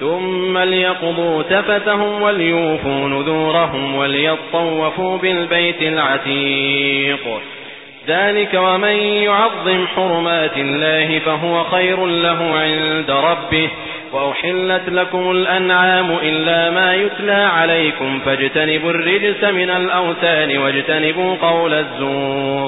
ثم ليقضوا تفتهم وليوفوا نذورهم وليطوفوا بالبيت العتيق. ذلك ومن يعظم حرمات الله فهو خير له عند ربه. وأحلت لكم الأنعام إلا ما يتلى عليكم فاجتنبوا الرجس من الأوثان واجتنبوا قول الزور.